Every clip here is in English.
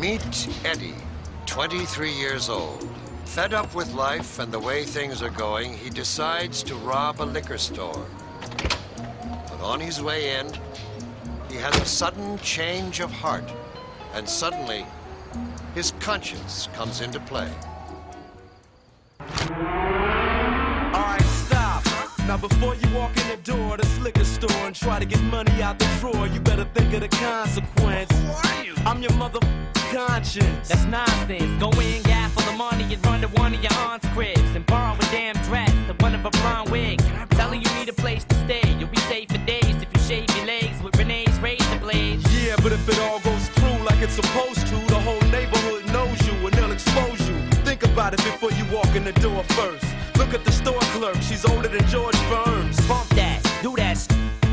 Meet Eddie, 23 years old. Fed up with life and the way things are going, he decides to rob a liquor store. But on his way in, he has a sudden change of heart, and suddenly, his conscience comes into play. Before you walk in the door this liquor store and try to get money out the drawer, you better think of the consequence. Who are you? I'm your mother conscience. That's nonsense. Go in, gap for the money, and run to one of your aunt's cribs and borrow a damn dress and one of her brown wigs. Tell her you need a place to stay. You'll be safe for days if you shave your legs with Renee's razor blades. Yeah, but if it all goes through like it's supposed to, the whole neighborhood knows you and they'll expose you. Think about it before you walk in the door first. Look at the store clerk, she's older than George Burns. Bump that, do that,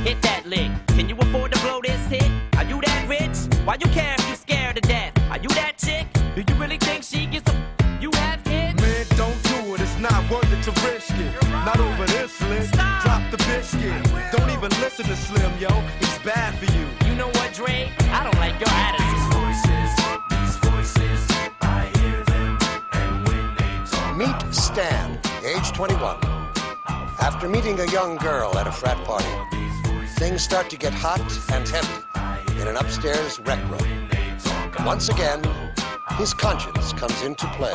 hit that lick. Can you afford to blow this hit? Are you that rich? Why you care if you scared to death? Are you that chick? Do you really think she gets a you have kids? Man, don't do it, it's not worth it to risk it. Not over this lick. Stop. Drop the biscuit. Don't even listen to Slim, yo. He's bad for you. You know what, Dre? I don't like your attitude. Meet Stan, age 21. After meeting a young girl at a frat party, things start to get hot and heavy in an upstairs rec room. Once again, his conscience comes into play.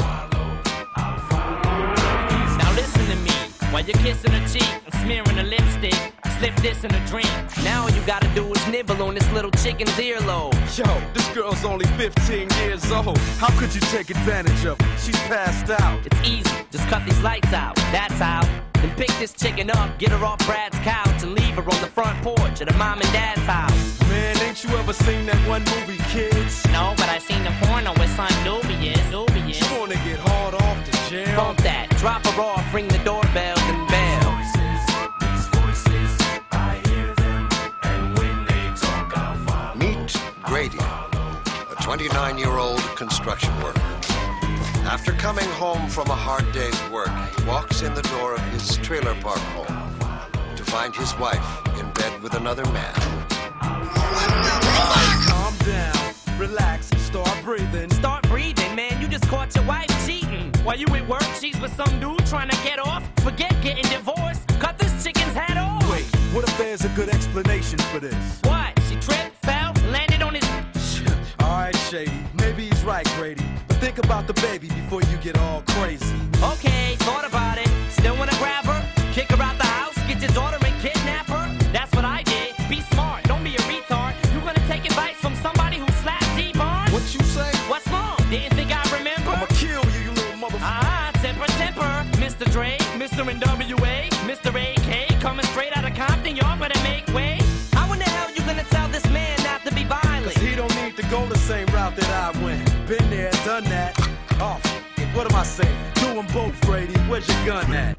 Now listen to me. While you're kissing her cheek and smearing her lipstick, slip this in a dream. Now all you gotta do is nibble on this little chicken's earlobe. Yo, this girl's only 15 years old. How could you take advantage of her? She's passed out. It's easy. Just cut these lights out. That's how. Then pick this chicken up, get her off Brad's couch, and leave her on the front porch at her mom and dad's house. Man, ain't you ever seen that one movie, kids? No, but I seen the porno with son Nubius. Nubius. You wanna get hard off the jail? Bump that, drop her off, ring Grady, a 29 year old construction worker. After coming home from a hard day's work, he walks in the door of his trailer park home to find his wife in bed with another man. Calm down, relax, start breathing. Start breathing, man. You just caught your wife cheating. While you at work, she's with some dude trying to get off. Forget getting divorced. Cut this chicken's head off. Wait, what if there's a good explanation for this? What? Shady, maybe he's right, Grady. But think about the baby before you get all crazy. Okay, thought about it. Still wanna grab her? Kick her out the house? Get your daughter and kidnap her? That's what I did. Be smart, don't be a retard. You gonna take advice from somebody who slapped Dee Barnes? What you say? What's wrong? Didn't think I remember? I'ma kill you, you little motherfucker. Ah, temper, temper. Mr. Dre, Mr. NWA, Mr. AK, coming straight out of Compton. Y'all better go the same route that I went. Been there, done that. Oh, what am I saying? Do 'em both, Grady. Where's your gun at?